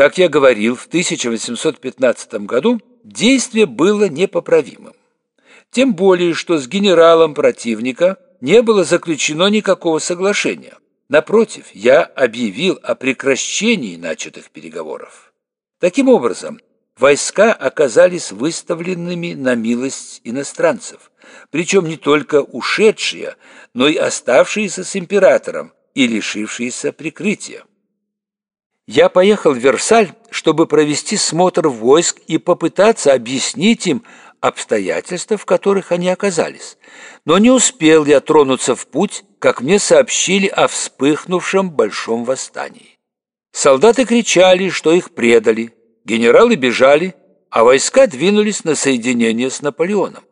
Как я говорил, в 1815 году действие было непоправимым. Тем более, что с генералом противника не было заключено никакого соглашения. Напротив, я объявил о прекращении начатых переговоров. Таким образом, войска оказались выставленными на милость иностранцев, причем не только ушедшие, но и оставшиеся с императором и лишившиеся прикрытия. Я поехал в Версаль, чтобы провести смотр войск и попытаться объяснить им обстоятельства, в которых они оказались. Но не успел я тронуться в путь, как мне сообщили о вспыхнувшем большом восстании. Солдаты кричали, что их предали, генералы бежали, а войска двинулись на соединение с Наполеоном.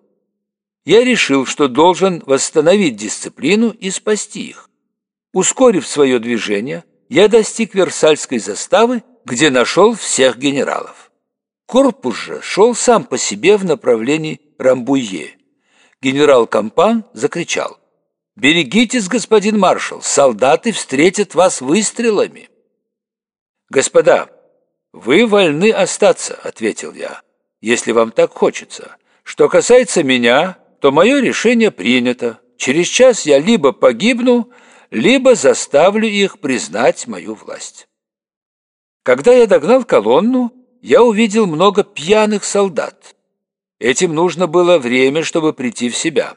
Я решил, что должен восстановить дисциплину и спасти их. Ускорив свое движение, я достиг Версальской заставы, где нашел всех генералов. Корпус же шел сам по себе в направлении Рамбуе. Генерал Кампан закричал. «Берегитесь, господин маршал, солдаты встретят вас выстрелами!» «Господа, вы вольны остаться», — ответил я, — «если вам так хочется. Что касается меня, то мое решение принято. Через час я либо погибну, либо заставлю их признать мою власть. Когда я догнал колонну, я увидел много пьяных солдат. Этим нужно было время, чтобы прийти в себя.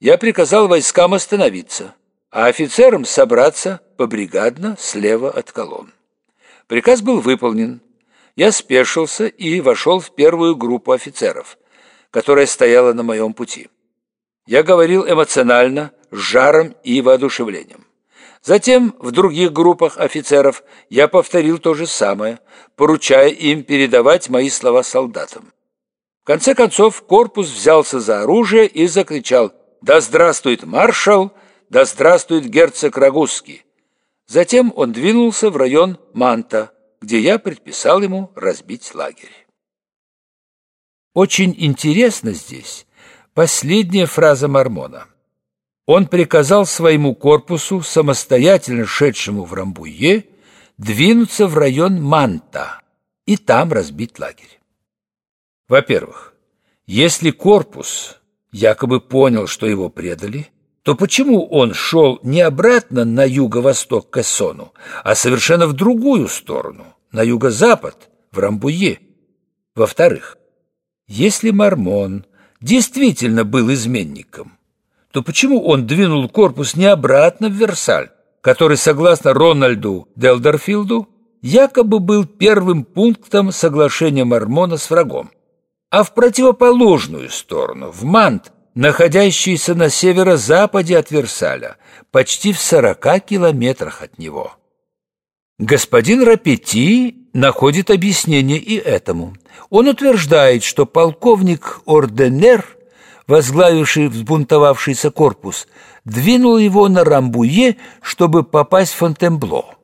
Я приказал войскам остановиться, а офицерам собраться побригадно слева от колонн. Приказ был выполнен. Я спешился и вошел в первую группу офицеров, которая стояла на моем пути. Я говорил эмоционально, с жаром и воодушевлением. Затем в других группах офицеров я повторил то же самое, поручая им передавать мои слова солдатам. В конце концов корпус взялся за оружие и закричал «Да здравствует маршал! Да здравствует герцог Рагузский!» Затем он двинулся в район Манта, где я предписал ему разбить лагерь. Очень интересно здесь последняя фраза Мормона – он приказал своему корпусу, самостоятельно шедшему в Рамбуе, двинуться в район Манта и там разбить лагерь. Во-первых, если корпус якобы понял, что его предали, то почему он шел не обратно на юго-восток к Эссону, а совершенно в другую сторону, на юго-запад, в Рамбуе? Во-вторых, если Мормон действительно был изменником, то почему он двинул корпус не обратно в Версаль, который, согласно Рональду Делдерфилду, якобы был первым пунктом соглашения Мормона с врагом, а в противоположную сторону, в Мант, находящийся на северо-западе от Версаля, почти в сорока километрах от него. Господин Рапети находит объяснение и этому. Он утверждает, что полковник Орденер – возглавивший взбунтовавшийся корпус, двинул его на Рамбуе, чтобы попасть в Фонтенбло.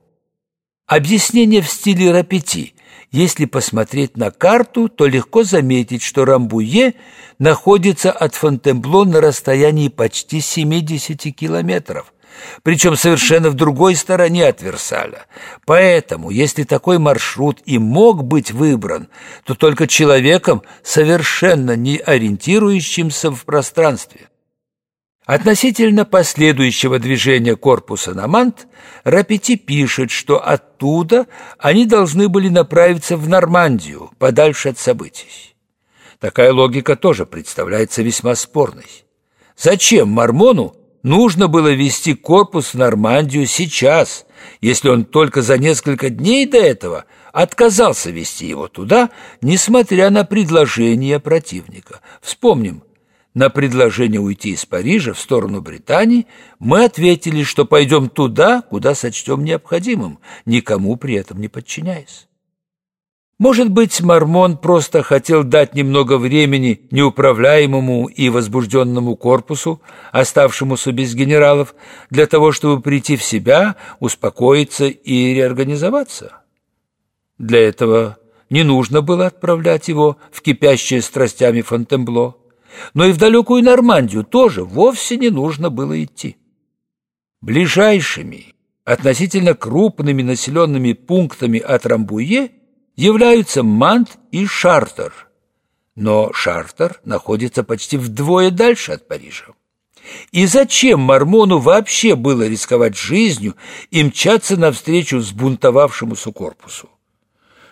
Объяснение в стиле Рапети. Если посмотреть на карту, то легко заметить, что Рамбуе находится от Фонтенбло на расстоянии почти 70 километров причем совершенно в другой стороне от Версаля. Поэтому, если такой маршрут и мог быть выбран, то только человеком, совершенно не ориентирующимся в пространстве. Относительно последующего движения корпуса на Мант, Рапети пишет, что оттуда они должны были направиться в Нормандию, подальше от событий. Такая логика тоже представляется весьма спорной. Зачем Мормону нужно было вести корпус в Нормандию сейчас, если он только за несколько дней до этого отказался вести его туда, несмотря на предложение противника. Вспомним, на предложение уйти из Парижа в сторону Британии мы ответили, что пойдем туда, куда сочтем необходимым, никому при этом не подчиняясь. Может быть, Мормон просто хотел дать немного времени неуправляемому и возбужденному корпусу, оставшемуся без генералов, для того, чтобы прийти в себя, успокоиться и реорганизоваться. Для этого не нужно было отправлять его в кипящее страстями Фонтенбло, но и в далекую Нормандию тоже вовсе не нужно было идти. Ближайшими, относительно крупными населенными пунктами от Рамбуе – являются Мант и Шартер. Но Шартер находится почти вдвое дальше от Парижа. И зачем Мормону вообще было рисковать жизнью и мчаться навстречу сбунтовавшемуся корпусу?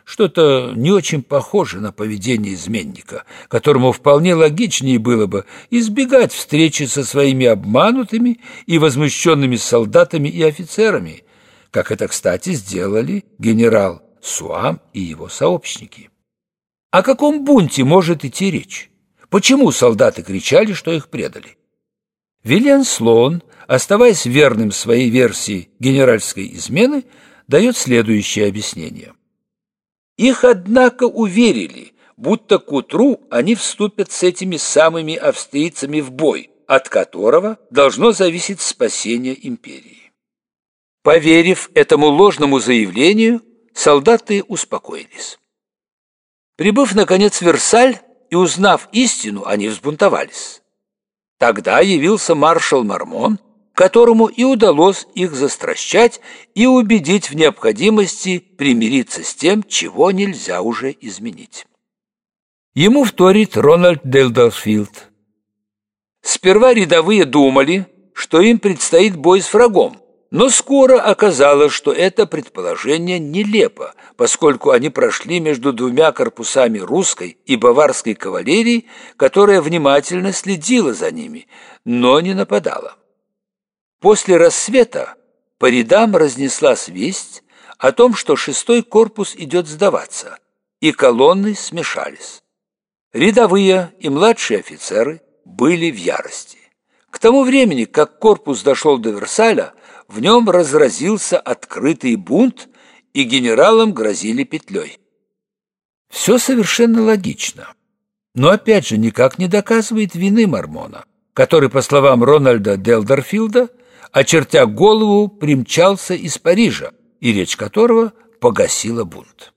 Что-то не очень похоже на поведение изменника, которому вполне логичнее было бы избегать встречи со своими обманутыми и возмущенными солдатами и офицерами, как это, кстати, сделали генерал Суам и его сообщники. О каком бунте может идти речь? Почему солдаты кричали, что их предали? Вильян Слоун, оставаясь верным своей версии генеральской измены, дает следующее объяснение. Их, однако, уверили, будто к утру они вступят с этими самыми австрийцами в бой, от которого должно зависеть спасение империи. Поверив этому ложному заявлению, солдаты успокоились. Прибыв, наконец, в Версаль и узнав истину, они взбунтовались. Тогда явился маршал Мармон – которому и удалось их застращать и убедить в необходимости примириться с тем, чего нельзя уже изменить. Ему вторит Рональд Делдерфилд. Сперва рядовые думали, что им предстоит бой с врагом, но скоро оказалось, что это предположение нелепо, поскольку они прошли между двумя корпусами русской и баварской кавалерии, которая внимательно следила за ними, но не нападала. После рассвета по рядам разнеслась весть о том, что шестой корпус идет сдаваться, и колонны смешались. Рядовые и младшие офицеры были в ярости. К тому времени, как корпус дошел до Версаля, в нем разразился открытый бунт, и генералам грозили петлей. Все совершенно логично, но опять же никак не доказывает вины Мормона, который, по словам Рональда Делдерфилда, очертя голову, примчался из Парижа, и речь которого погасила бунт.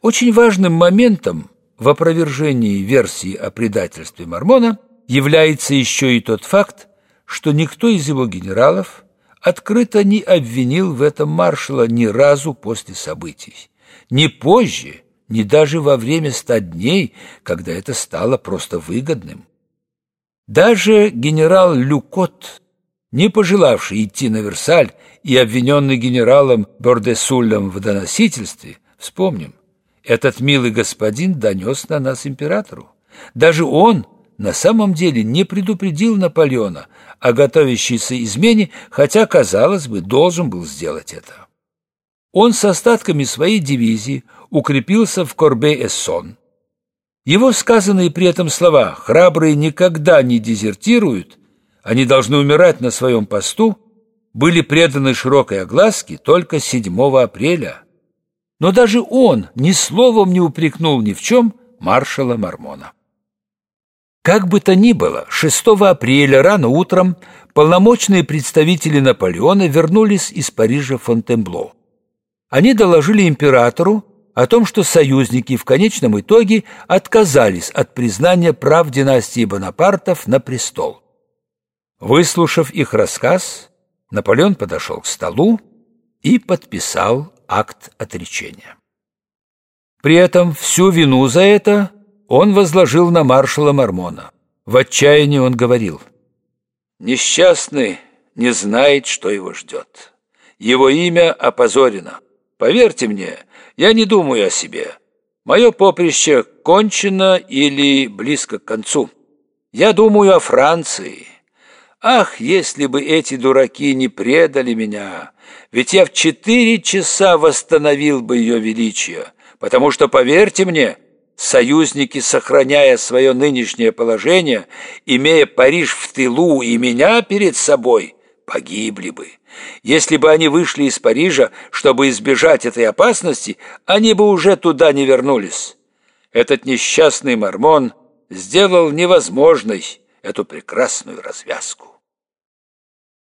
Очень важным моментом в опровержении версии о предательстве Мормона является еще и тот факт, что никто из его генералов открыто не обвинил в этом маршала ни разу после событий, ни позже, ни даже во время ста дней, когда это стало просто выгодным. Даже генерал Люкот не пожелавший идти на Версаль и обвиненный генералом Бордесуллем в доносительстве, вспомним, этот милый господин донес на нас императору. Даже он на самом деле не предупредил Наполеона о готовящейся измене, хотя, казалось бы, должен был сделать это. Он с остатками своей дивизии укрепился в Корбе-Эссон. Его сказанные при этом слова «храбрые никогда не дезертируют» они должны умирать на своем посту, были преданы широкой огласке только 7 апреля. Но даже он ни словом не упрекнул ни в чем маршала Мормона. Как бы то ни было, 6 апреля рано утром полномочные представители Наполеона вернулись из Парижа в Фонтенбло. Они доложили императору о том, что союзники в конечном итоге отказались от признания прав династии Бонапартов на престол. Выслушав их рассказ, Наполеон подошел к столу и подписал акт отречения. При этом всю вину за это он возложил на маршала Мормона. В отчаянии он говорил, «Несчастный не знает, что его ждет. Его имя опозорено. Поверьте мне, я не думаю о себе. Мое поприще кончено или близко к концу. Я думаю о Франции» Ах, если бы эти дураки не предали меня! Ведь я в четыре часа восстановил бы ее величие, потому что, поверьте мне, союзники, сохраняя свое нынешнее положение, имея Париж в тылу и меня перед собой, погибли бы. Если бы они вышли из Парижа, чтобы избежать этой опасности, они бы уже туда не вернулись. Этот несчастный мормон сделал невозможной эту прекрасную развязку.